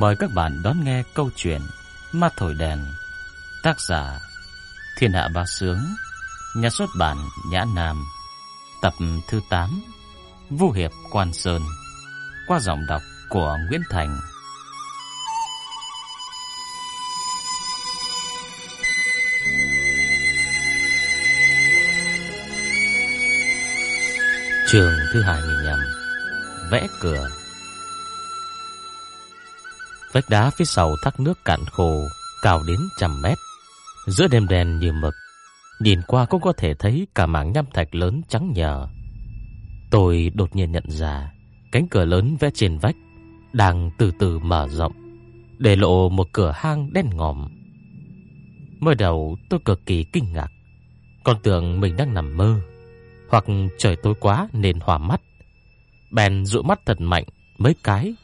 Mời các bạn đón nghe câu chuyện Ma Thổi Đèn, Tác giả Thiên Hạ Ba Sướng, Nhà xuất bản Nhã Nam, Tập thứ 8 Vũ Hiệp Quan Sơn, Qua giọng đọc của Nguyễn Thành. Trường thứ 25 Vẽ cửa. Vách đá phía sau thác nước cạn khô, Cao đến trăm mét. Giữa đêm đen như mực, Nhìn qua cũng có thể thấy cả mảng nham thạch lớn trắng nhờ. Tôi đột nhiên nhận ra, Cánh cửa lớn vẽ trên vách Đang từ từ mở rộng, Để lộ một cửa hang đen ngòm. Mới đầu tôi cực kỳ kinh ngạc, Còn tưởng mình đang nằm mơ, Hoặc trời tối quá nên hòa mắt. Bèn dụ mắt thật mạnh mấy cái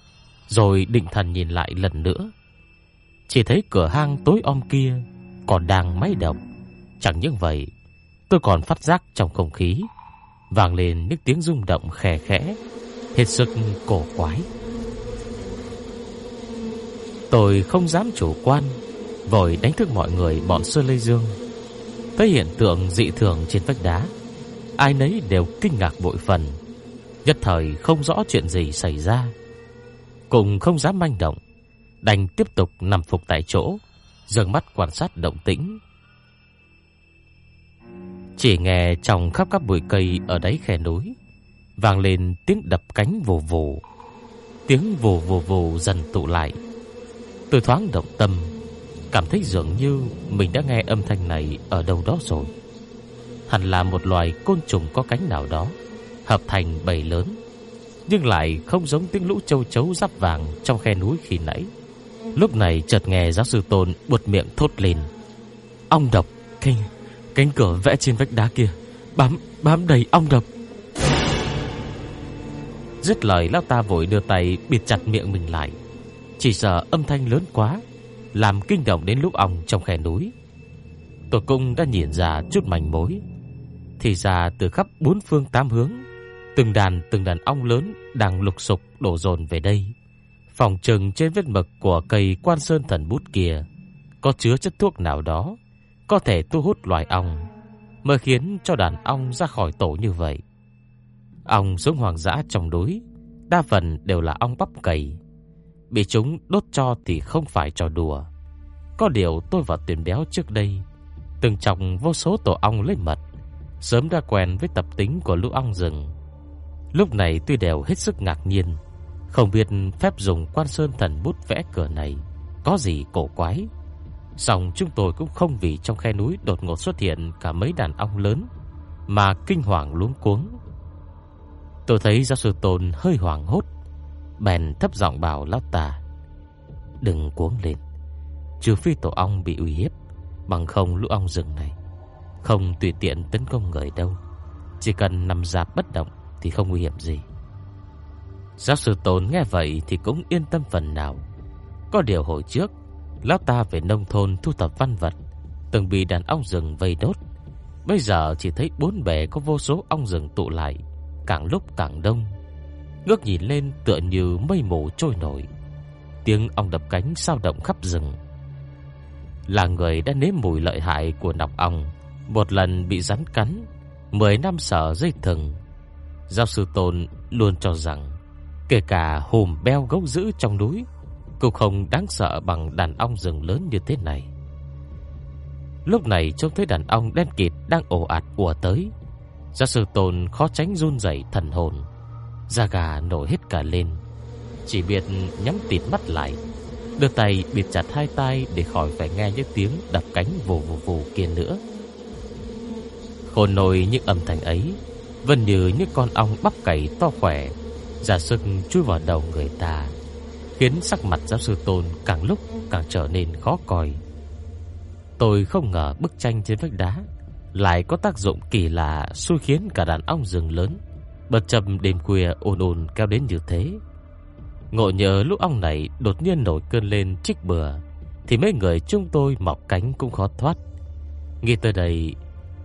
rồi định thần nhìn lại lần nữa. Chỉ thấy cửa hang tối om kia Còn đang máy động Chẳng những vậy, Tôi còn phát giác trong không khí, Vang lên những tiếng rung động khè khẽ, Hết sức cổ quái. Tôi không dám chủ quan, Vội đánh thức mọi người bọn Sơ Lê Dương. Thấy hiện tượng dị thường trên vách đá, Ai nấy đều kinh ngạc bội phần. Nhất thời không rõ chuyện gì xảy ra. Cùng không dám manh động, Đành tiếp tục nằm phục tại chỗ dường mắt quan sát động tĩnh. Chỉ nghe trong khắp các bụi cây Ở đáy khe núi, Vang lên tiếng đập cánh vù vù. Tiếng vù vù vù dần tụ lại. Tôi thoáng động tâm, Cảm thấy dường như Mình đã nghe âm thanh này ở đâu đó rồi. Hẳn là một loài côn trùng có cánh nào đó, Hợp thành bầy lớn nhưng lại không giống tiếng lũ châu chấu giáp vàng trong khe núi khi nãy. Lúc này chợt nghe giáo sư Tôn buột miệng thốt lên. Ong độc, cánh, cánh cửa vẽ trên vách đá kia, bám, bám đầy ong độc. Dứt lời lão ta vội đưa tay bịt chặt miệng mình lại. Chỉ sợ âm thanh lớn quá, làm kinh động đến lũ ong trong khe núi. Tổ cung đã nhìn ra chút manh mối. Thì ra từ khắp bốn phương tám hướng Từng đàn từng đàn ong lớn đang lục sục đổ dồn về đây. Phòng trừng trên vết mực của cây quan sơn thần bút kia có chứa chất thuốc nào đó có thể thu hút loài ong, mới khiến cho đàn ong ra khỏi tổ như vậy. Ong xuống hoàng dã trong núi, đa phần đều là ong bắp cầy. Bị chúng đốt cho thì không phải trò đùa. Có điều tôi và tuyển béo trước đây từng trọng vô số tổ ong lấy mật, sớm đã quen với tập tính của lũ ong rừng. Lúc này tuy đều hết sức ngạc nhiên, không biết phép dùng quan sơn thần bút vẽ cửa này có gì cổ quái. Song chúng tôi cũng không vì trong khe núi đột ngột xuất hiện cả mấy đàn ong lớn mà kinh hoàng luống cuống. Tôi thấy giáo sư Tôn hơi hoảng hốt, bèn thấp giọng bảo lão ta: "Đừng cuống lên, trừ phi tổ ong bị uy hiếp, bằng không lũ ong rừng này không tùy tiện tấn công người đâu, chỉ cần nằm dạp bất động thì không nguy hiểm gì. Giáo sư Tôn nghe vậy thì cũng yên tâm phần nào. Có điều hồi trước, lão ta về nông thôn thu thập văn vật, từng bị đàn ong rừng vây đốt. Bây giờ chỉ thấy bốn bề có vô số ong rừng tụ lại, càng lúc càng đông. Ngước nhìn lên tựa như mây mù trôi nổi. Tiếng ong đập cánh sao động khắp rừng. Là người đã nếm mùi lợi hại của nọc ong, một lần bị rắn cắn, mười năm sợ dây thừng, Giáo sư Tôn luôn cho rằng kể cả hùm beo gốc dữ trong núi cũng không đáng sợ bằng đàn ong rừng lớn như thế này. Lúc này trông thấy đàn ong đen kịt đang ồ ạt ùa tới, giáo sư Tôn khó tránh run rẩy thần hồn, da gà nổi hết cả lên, chỉ biết nhắm tịt mắt lại, đưa tay bịt chặt hai tay để khỏi phải nghe những tiếng đập cánh vù vù vù kia nữa. Khôn nổi những âm thanh ấy vẫn như những con ong bắp cày to khỏe Giả sức chui vào đầu người ta, Khiến sắc mặt giáo sư Tôn càng lúc càng trở nên khó coi. Tôi không ngờ bức tranh trên vách đá Lại có tác dụng kỳ lạ Xui khiến cả đàn ong rừng lớn Bật chậm đêm khuya ồn ồn kéo đến như thế. Ngộ nhờ lúc ong này đột nhiên nổi cơn lên trích bừa, Thì mấy người chúng tôi mọc cánh cũng khó thoát. Nghĩ tới đây,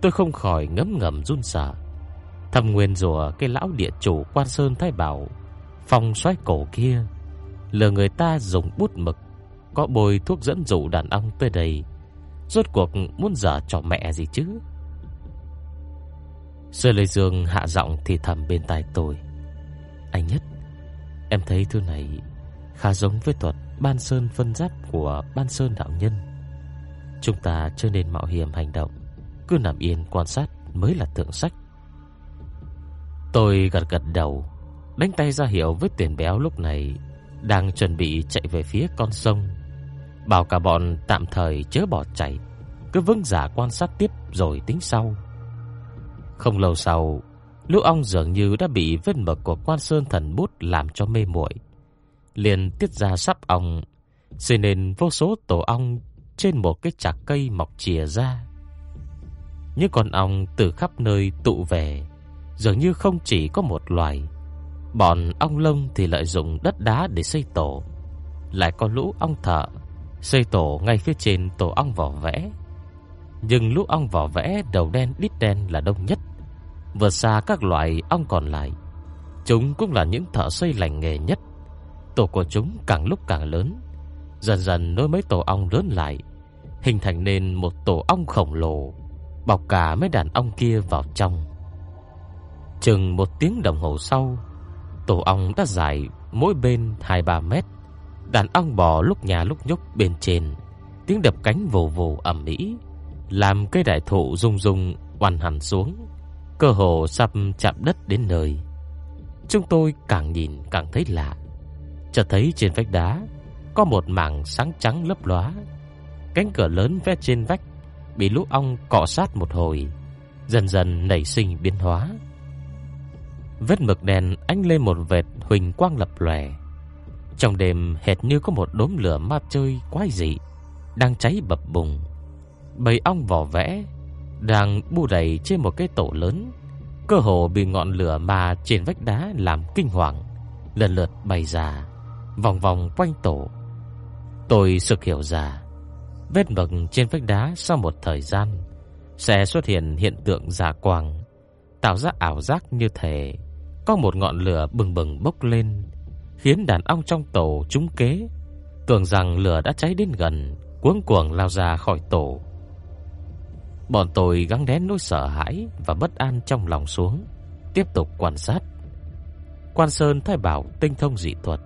Tôi không khỏi ngấm ngầm run sợ. Thầm nguyên rùa cái lão địa chủ quan sơn thái bảo Phong xoáy cổ kia lừa người ta dùng bút mực có bồi thuốc dẫn dụ đàn ông tới đây. Rốt cuộc muốn dở trò mẹ gì chứ? Sư Lê Dương hạ giọng thì thầm bên tai tôi. Anh nhất, em thấy thứ này khá giống với thuật ban sơn phân giáp của ban sơn đạo nhân. Chúng ta chưa nên mạo hiểm hành động, cứ nằm yên quan sát mới là thượng sách. Tôi gật gật đầu, đánh tay ra hiệu với tiền béo lúc này đang chuẩn bị chạy về phía con sông. Bảo cả bọn tạm thời chớ bỏ chạy, cứ vững giả quan sát tiếp rồi tính sau. Không lâu sau, Lũ ong dường như đã bị vết mực của quan sơn thần bút làm cho mê muội liền tiết ra sắp ong, xây nên vô số tổ ong trên một cái chạc cây mọc chìa ra. Những con ong từ khắp nơi tụ về, dường như không chỉ có một loài. Bọn ong lông thì lợi dụng đất đá để xây tổ, lại có lũ ong thợ xây tổ ngay phía trên tổ ong vỏ vẽ. Nhưng lũ ong vỏ vẽ đầu đen đít đen là đông nhất, vượt xa các loại ong còn lại. Chúng cũng là những thợ xây lành nghề nhất tổ của chúng càng lúc càng lớn, dần dần nối mấy tổ ong lớn lại, hình thành nên một tổ ong khổng lồ, bọc cả mấy đàn ong kia vào trong. Chừng một tiếng đồng hồ sau, tổ ong đã dài mỗi bên 2-3 mét. Đàn ong bò lúc nhà lúc nhúc bên trên, tiếng đập cánh vù vù ầm ĩ, làm cây đại thụ rung rung oằn hẳn xuống, cơ hồ sắp chạm đất đến nơi. Chúng tôi càng nhìn càng thấy lạ. Chợt thấy trên vách đá có một mảng sáng trắng lấp lóa. Cánh cửa lớn vẽ trên vách bị lũ ong cọ sát một hồi, dần dần nảy sinh biến hóa. Vết mực đèn ánh lên một vệt huỳnh quang lập lòe. Trong đêm hệt như có một đốm lửa ma chơi quái dị đang cháy bập bùng. Bầy ong vỏ vẽ đang bu đầy trên một cái tổ lớn, cơ hồ bị ngọn lửa mà trên vách đá làm kinh hoàng, lần lượt bay ra vòng vòng quanh tổ. Tôi sực hiểu ra, vết mực trên vách đá sau một thời gian sẽ xuất hiện hiện tượng giả quang, tạo ra ảo giác như thể có một ngọn lửa bừng bừng bốc lên, khiến đàn ong trong tổ trúng kế, tưởng rằng lửa đã cháy đến gần, cuống cuồng lao ra khỏi tổ. Bọn tôi gắng đén nỗi sợ hãi và bất an trong lòng xuống, tiếp tục quan sát. Quan Sơn thay bảo tinh thông dị thuật,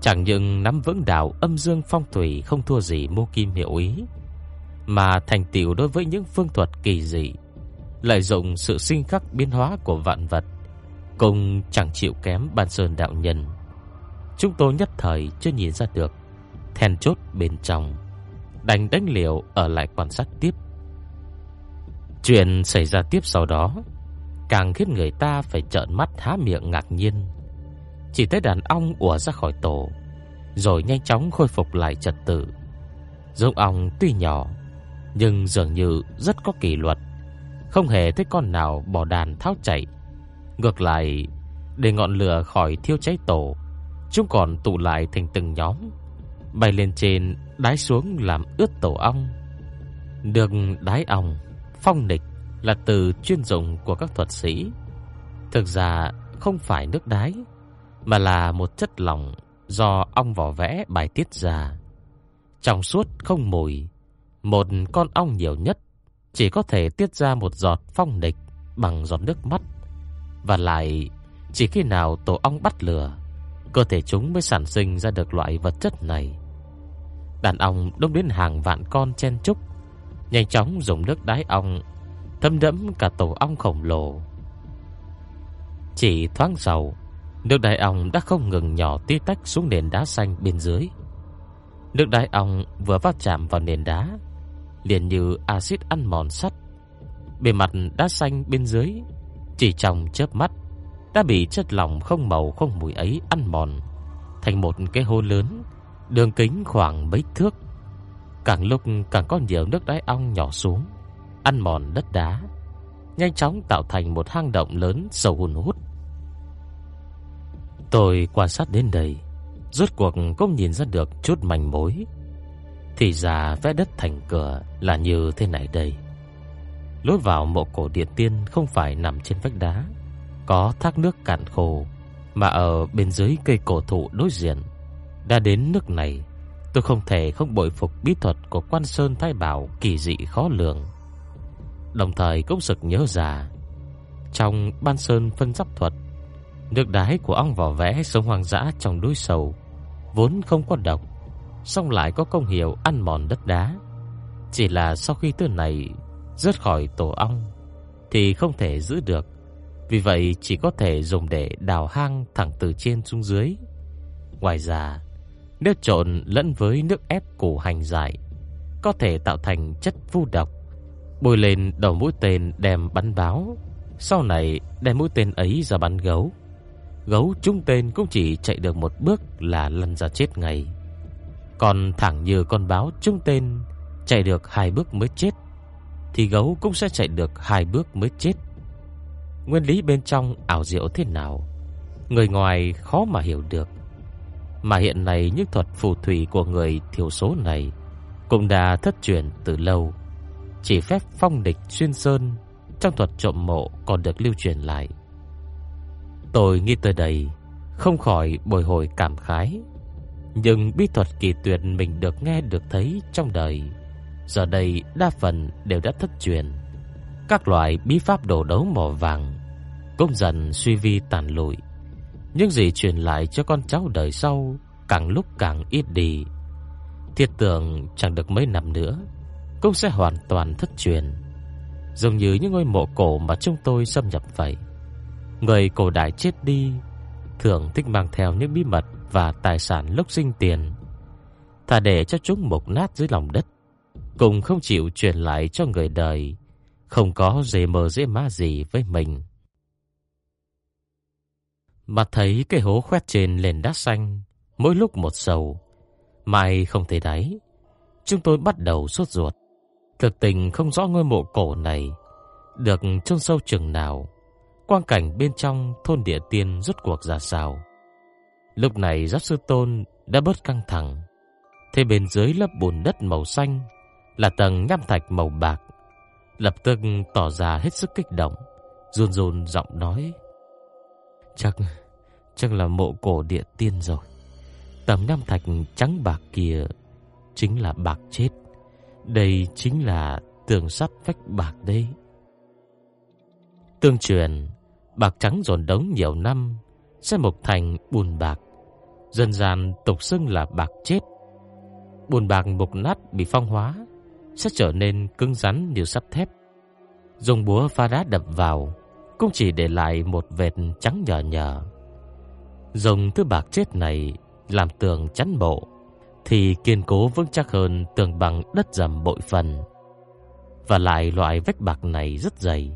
Chẳng những nắm vững đạo âm dương phong thủy không thua gì mô kim hiệu ý, mà thành tựu đối với những phương thuật kỳ dị, lợi dụng sự sinh khắc biến hóa của vạn vật, cùng chẳng chịu kém ban sơn đạo nhân. Chúng tôi nhất thời chưa nhìn ra được then chốt bên trong, đành đánh liều ở lại quan sát tiếp. Chuyện xảy ra tiếp sau đó càng khiến người ta phải trợn mắt há miệng ngạc nhiên. Chỉ thấy đàn ong ùa ra khỏi tổ Rồi nhanh chóng khôi phục lại trật tự Giống ong tuy nhỏ Nhưng dường như rất có kỷ luật Không hề thấy con nào bỏ đàn tháo chạy Ngược lại Để ngọn lửa khỏi thiêu cháy tổ Chúng còn tụ lại thành từng nhóm Bay lên trên Đái xuống làm ướt tổ ong. Được đái ong Phong nịch là từ chuyên dụng của các thuật sĩ. Thực ra không phải nước đái mà là một chất lỏng do ong vỏ vẽ bài tiết ra. Trong suốt không mùi, một con ong nhiều nhất chỉ có thể tiết ra một giọt phong nịch bằng giọt nước mắt và lại chỉ khi nào tổ ong bắt lửa, cơ thể chúng mới sản sinh ra được loại vật chất này. Đàn ong đông đến hàng vạn con chen chúc, nhanh chóng dùng nước đái ong thấm đẫm cả tổ ong khổng lồ. Chỉ thoáng sau, Nước đáy ong đã không ngừng nhỏ tí tách xuống nền đá xanh bên dưới. Nước đáy ong vừa va chạm vào nền đá, liền như axit ăn mòn sắt. Bề mặt đá xanh bên dưới chỉ trong chớp mắt đã bị chất lỏng không màu không mùi ấy ăn mòn thành một cái hố lớn, đường kính khoảng mấy thước. Càng lúc càng có nhiều nước đáy ong nhỏ xuống, ăn mòn đất đá, nhanh chóng tạo thành một hang động lớn sâu hùn hút. Tôi quan sát đến đây, rốt cuộc cũng nhìn ra được chút manh mối. Thì ra vẽ đất thành cửa là như thế này đây. Lối vào mộ cổ địa tiên không phải nằm trên vách đá, có thác nước cạn khô, mà ở bên dưới cây cổ thụ đối diện. Đã đến nước này Tôi không thể không bội phục bí thuật của quan Sơn Thái Bảo kỳ dị khó lường Đồng thời cũng sực nhớ ra Trong ban Sơn phân giáp thuật Nước đái của ong vỏ vẽ sống hoang dã trong núi sầu Vốn không có độc song lại có công hiệu ăn mòn đất đá Chỉ là sau khi thứ này rớt khỏi tổ ong Thì không thể giữ được. Vì vậy chỉ có thể dùng để đào hang thẳng từ trên xuống dưới. Ngoài ra Nếu trộn lẫn với nước ép củ hành dại Có thể tạo thành chất vu độc, Bôi lên đầu mũi tên đem bắn báo. Sau này, đem mũi tên ấy ra bắn gấu. Gấu trúng tên cũng chỉ chạy được một bước là lăn ra chết ngay. Còn thẳng như con báo trúng tên, Chạy được hai bước mới chết. Thì gấu cũng sẽ chạy được hai bước mới chết. Nguyên lý bên trong ảo diệu thế nào, Người ngoài khó mà hiểu được. Mà hiện nay những thuật phù thủy của người thiểu số này Cũng đã thất truyền từ lâu. Chỉ phép phong địch xuyên sơn Trong thuật trộm mộ còn được lưu truyền lại. Tôi nghĩ tới đây, Không khỏi bồi hồi cảm khái. Nhưng bí thuật kỳ tuyệt mình được nghe được thấy trong đời Giờ đây đa phần đều đã thất truyền. Các loại bí pháp đồ đấu mỏ vàng Cũng dần suy vi tàn lụi. Những gì truyền lại cho con cháu đời sau Càng lúc càng ít đi. Thiết tưởng chẳng được mấy năm nữa Cũng sẽ hoàn toàn thất truyền. Giống như những ngôi mộ cổ mà chúng tôi xâm nhập vậy. Người cổ đại chết đi Thường thích mang theo những bí mật Và tài sản lúc sinh tiền. Thà để cho chúng mục nát dưới lòng đất. Cùng không chịu truyền lại cho người đời, Không có dễ mờ dễ má gì với mình. Mà thấy cái hố khoét trên lên đá xanh, Mỗi lúc một sầu. Mai không thấy đáy, Chúng tôi bắt đầu sốt ruột. Thực tình không rõ ngôi mộ cổ này Được chôn sâu chừng nào. Quang cảnh bên trong thôn địa tiên rốt cuộc ra sao? Lúc này giáo sư Tôn đã bớt căng thẳng. Thế bên dưới lớp bùn đất màu xanh là tầng nham thạch màu bạc. Lập tức tỏ ra hết sức kích động, Run run giọng nói. Chắc Chắc là mộ cổ địa tiên rồi. Tấm nham thạch trắng bạc kia Chính là bạc chết. Đây chính là tường sắt vách bạc đây Tương truyền, Bạc trắng dồn đống nhiều năm, Sẽ mục thành bùn bạc. Dần gian tục xưng là bạc chết. Bùn bạc mục nát bị phong hóa sẽ trở nên cứng rắn như sắt thép. Dùng búa pha đá đập vào, Cũng chỉ để lại một vệt trắng nhờ nhờ. Dùng thứ bạc chết này Làm tường chắn bộ, Thì kiên cố vững chắc hơn Tường bằng đất dầm bội phần. Và lại loại vách bạc này rất dày,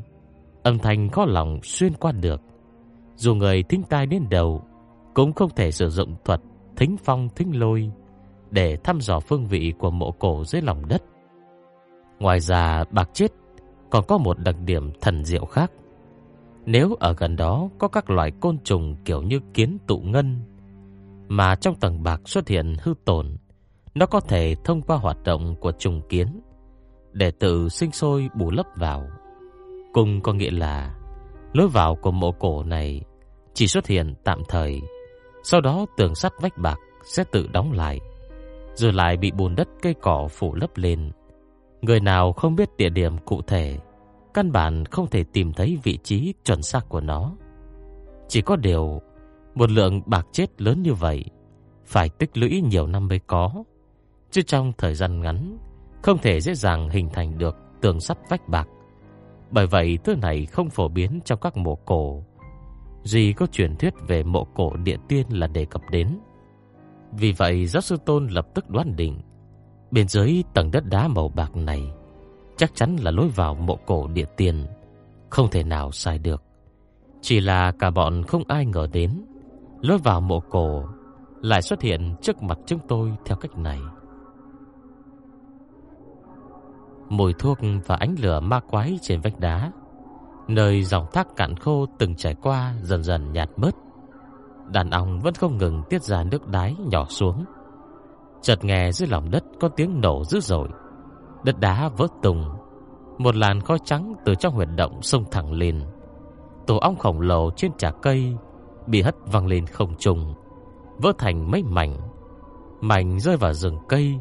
Âm thanh khó lòng xuyên qua được. Dù người thính tai đến đầu Cũng không thể sử dụng thuật Thính phong thính lôi Để thăm dò phương vị của mộ cổ dưới lòng đất. Ngoài ra bạc chết Còn có một đặc điểm thần diệu khác Nếu ở gần đó Có các loại côn trùng kiểu như kiến tụ ngân Mà trong tầng bạc xuất hiện hư tổn Nó có thể thông qua hoạt động của trùng kiến Để tự sinh sôi bù lấp vào Cùng có nghĩa là lối vào của mộ cổ này chỉ xuất hiện tạm thời, sau đó tường sắt vách bạc sẽ tự đóng lại, rồi lại bị bùn đất cây cỏ phủ lấp lên. Người nào không biết địa điểm cụ thể, căn bản không thể tìm thấy vị trí chuẩn xác của nó. Chỉ có điều, một lượng bạc chết lớn như vậy phải tích lũy nhiều năm mới có, chứ trong thời gian ngắn không thể dễ dàng hình thành được tường sắt vách bạc. Bởi vậy thứ này không phổ biến trong các mộ cổ Duy có truyền thuyết về mộ cổ địa tiên là đề cập đến Vì vậy giáo sư Tôn lập tức đoán định Bên dưới tầng đất đá màu bạc này Chắc chắn là lối vào mộ cổ địa tiền Không thể nào sai được Chỉ là cả bọn không ai ngờ đến Lối vào mộ cổ Lại xuất hiện trước mặt chúng tôi theo cách này mùi thuốc và ánh lửa ma quái trên vách đá, nơi dòng thác cạn khô từng trải qua dần dần nhạt bớt. Đàn ong vẫn không ngừng tiết ra nước đái nhỏ xuống. Chợt nghe dưới lòng đất có tiếng nổ dữ dội, đất đá vỡ tung, một làn khói trắng từ trong huyệt động xông thẳng lên. Tổ ong khổng lồ trên trà cây bị hất văng lên không trung, vỡ thành mấy mảnh, Mảnh rơi vào rừng cây,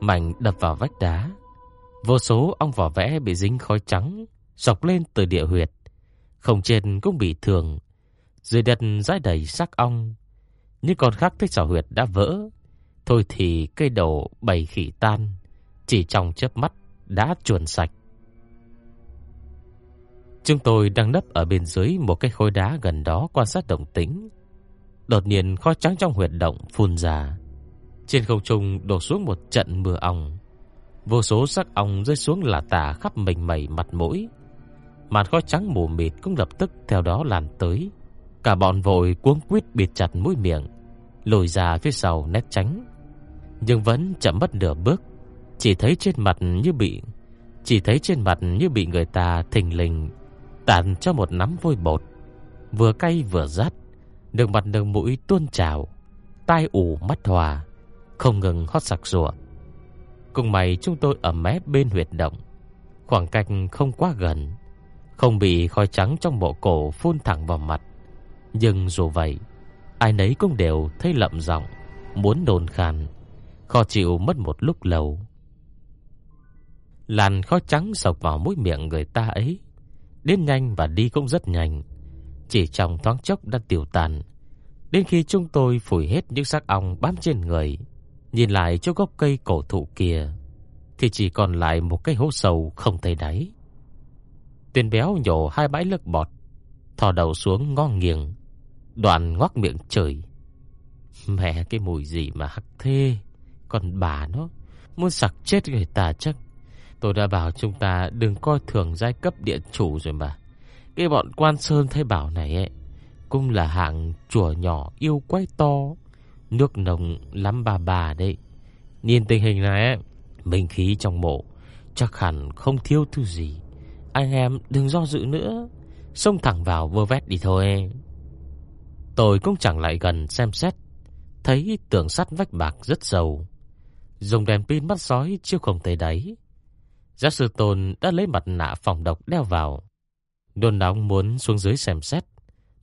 mảnh đập vào vách đá. Vô số ong vỏ vẽ bị dính khói trắng dọc lên từ địa huyệt, không trên cũng bị thương. Dưới đất rải đầy xác ong, những con khác thích xảo huyệt đã vỡ. Thôi thì cây đầu bầy khỉ tan, chỉ trong chớp mắt đã chuồn sạch. Chúng tôi đang nấp ở bên dưới một cái khối đá gần đó quan sát động tĩnh. Đột nhiên khói trắng trong huyệt động phun ra. Trên không trung đổ xuống một trận mưa ong. Vô số sắc ong rơi xuống là tả khắp mình mẩy mặt mũi. Màn khói trắng mù mịt cũng lập tức theo đó lan tới. Cả bọn vội cuống quýt bịt chặt mũi miệng, lùi ra phía sau nét tránh. Nhưng vẫn chậm mất nửa bước, chỉ thấy trên mặt như bị chỉ thấy trên mặt như bị người ta thình lình tạt cho một nắm vôi bột, vừa cay vừa rát, nước mặt nước mũi tuôn trào, tai ù mắt hòa, không ngừng hót sặc sụa. Cùng mày chúng tôi ở mé bên huyệt động, khoảng cách không quá gần, không bị khói trắng trong bộ cổ phun thẳng vào mặt. Nhưng dù vậy, ai nấy cũng đều thấy lậm giọng, muốn đồn khan, khó chịu mất một lúc lâu. Làn khói trắng sộc vào mũi miệng người ta ấy, đến nhanh và đi cũng rất nhanh, chỉ trong thoáng chốc đã tiêu tan. Đến khi chúng tôi phủi hết những xác ong bám trên người, nhìn lại chỗ gốc cây cổ thụ kia, thì chỉ còn lại một cái hố sâu không thấy đáy. Tên béo nhổ hai bãi nước bọt, thò đầu xuống ngó nghiêng, đoạn ngoác miệng chửi. Mẹ cái mùi gì mà hắc thê, còn bà nó muốn sặc chết người ta chắc. Tôi đã bảo chúng ta đừng coi thường giai cấp địa chủ rồi mà. Cái bọn quan sơn thay bảo này ấy, cũng là hạng chùa nhỏ yêu quái to, nước nồng lắm bà bà đấy. Nhìn tình hình này ấy, minh khí trong mộ chắc hẳn không thiếu thứ gì. Anh em đừng do dự nữa, xông thẳng vào vơ vét đi thôi. Tôi cũng chẳng lại gần xem xét, thấy tường sắt vách bạc rất giàu Dùng đèn pin mắt sói chiếu không thấy đáy. Giáo sư Tôn đã lấy mặt nạ phòng độc đeo vào. Đôn nóng muốn xuống dưới xem xét.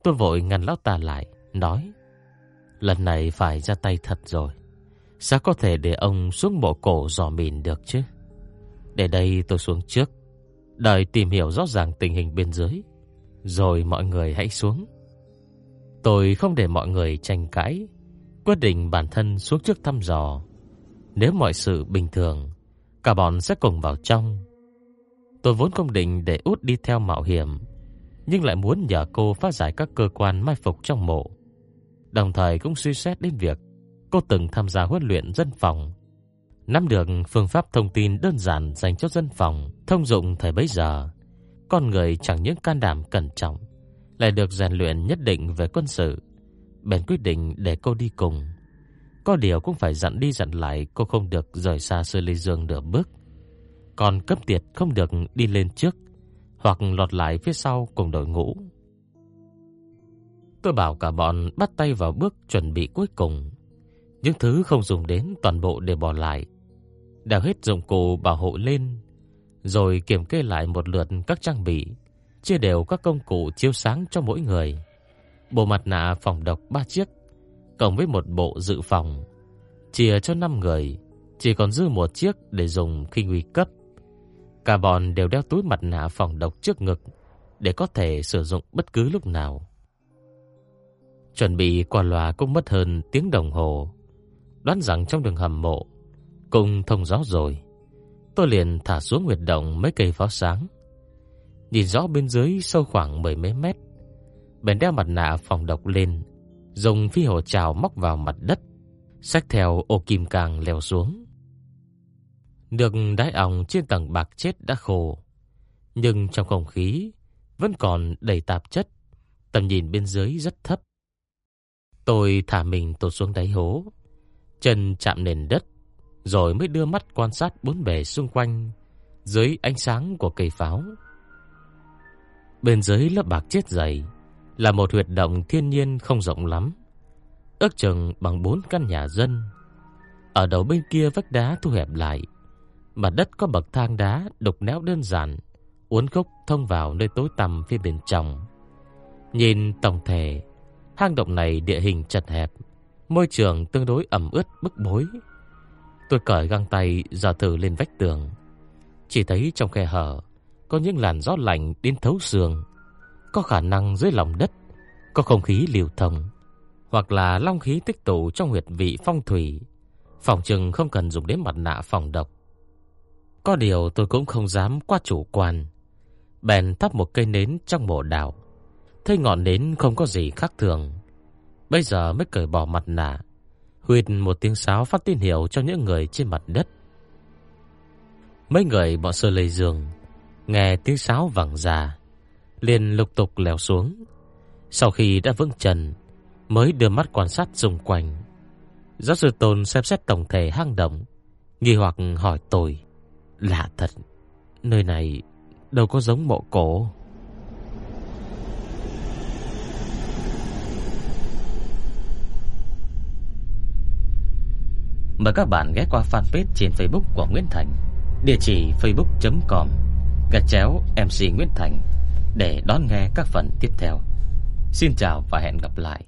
Tôi vội ngăn lão ta lại, nói. Lần này phải ra tay thật rồi. Sao có thể để ông xuống bộ cổ dò mìn được chứ? Để đây tôi xuống trước. Đợi tìm hiểu rõ ràng tình hình bên dưới. Rồi mọi người hãy xuống. Tôi không để mọi người tranh cãi. Quyết định bản thân xuống trước thăm dò. Nếu mọi sự bình thường, cả bọn sẽ cùng vào trong. Tôi vốn không định để út đi theo mạo hiểm, nhưng lại muốn nhờ cô phá giải các cơ quan mai phục trong mộ. Đồng thời cũng suy xét đến việc cô từng tham gia huấn luyện dân phòng, nắm được phương pháp thông tin đơn giản dành cho dân phòng, thông dụng thời bấy giờ. Con người chẳng những can đảm cẩn trọng, lại được rèn luyện nhất định về quân sự. Bèn quyết định để cô đi cùng. Có điều cũng phải dặn đi dặn lại cô không được rời xa Sư Ly Dương nửa bước. Còn cấp tiệt không được đi lên trước hoặc lọt lại phía sau cùng đội ngũ. Tôi bảo cả bọn bắt tay vào bước chuẩn bị cuối cùng. Những thứ không dùng đến toàn bộ để bỏ lại. Đào hết dụng cụ bảo hộ lên, rồi kiểm kê lại một lượt các trang bị, chia đều các công cụ chiếu sáng cho mỗi người. Bộ mặt nạ phòng độc ba chiếc, cộng với một bộ dự phòng, chia cho 5 người, chỉ còn dư một chiếc để dùng khi nguy cấp. Cả bọn đều đeo túi mặt nạ phòng độc trước ngực để có thể sử dụng bất cứ lúc nào. Chuẩn bị qua loa cũng mất hơn tiếng đồng hồ. Đoán rằng trong đường hầm mộ cùng thông gió rồi, tôi liền thả xuống huyệt động mấy cây pháo sáng. Nhìn rõ bên dưới sâu khoảng mười mấy mét, bèn đeo mặt nạ phòng độc lên, dùng phi hồ trào móc vào mặt đất, xách theo ô kim càng leo xuống. Được đáy ong trên tầng bạc chết đã khô, nhưng trong không khí vẫn còn đầy tạp chất, tầm nhìn bên dưới rất thấp. Tôi thả mình tụt xuống đáy hố, chân chạm nền đất, rồi mới đưa mắt quan sát bốn bề xung quanh dưới ánh sáng của cây pháo. Bên dưới lớp bạc chết dày là một huyệt động thiên nhiên không rộng lắm, ước chừng bằng bốn căn nhà dân. Ở đầu bên kia vách đá thu hẹp lại, mặt đất có bậc thang đá đục néo đơn giản, uốn khúc thông vào nơi tối tăm phía bên trong. Nhìn tổng thể, hang động này địa hình chật hẹp, Môi trường tương đối ẩm ướt bức bối Tôi cởi găng tay Giờ thử lên vách tường Chỉ thấy trong khe hở Có những làn gió lạnh đến thấu xương có khả năng dưới lòng đất, Có không khí lưu thông, Hoặc là long khí tích tụ trong huyệt vị phong thủy. Phòng chừng không cần dùng đến mặt nạ phòng độc. Có điều tôi cũng không dám quá chủ quan. Bèn thắp một cây nến trong mộ đào Thấy ngọn nến không có gì khác thường. Bây giờ mới cởi bỏ mặt nạ, Huyệt một tiếng sáo phát tín hiệu cho những người trên mặt đất. Mấy người bọn sơ lây giường, Nghe tiếng sáo vẳng ra liền lục tục leo xuống. Sau khi đã vững chân, Mới đưa mắt quan sát xung quanh. Giáo sư Tôn xem xét tổng thể hang động, Nghi hoặc hỏi tôi, Lạ thật, Nơi này đâu có giống mộ cổ? Mời các bạn ghé qua fanpage trên Facebook của Nguyễn Thành, Địa chỉ facebook.com Gạch chéo MC Nguyễn Thành. Để đón nghe các phần tiếp theo. Xin chào và hẹn gặp lại.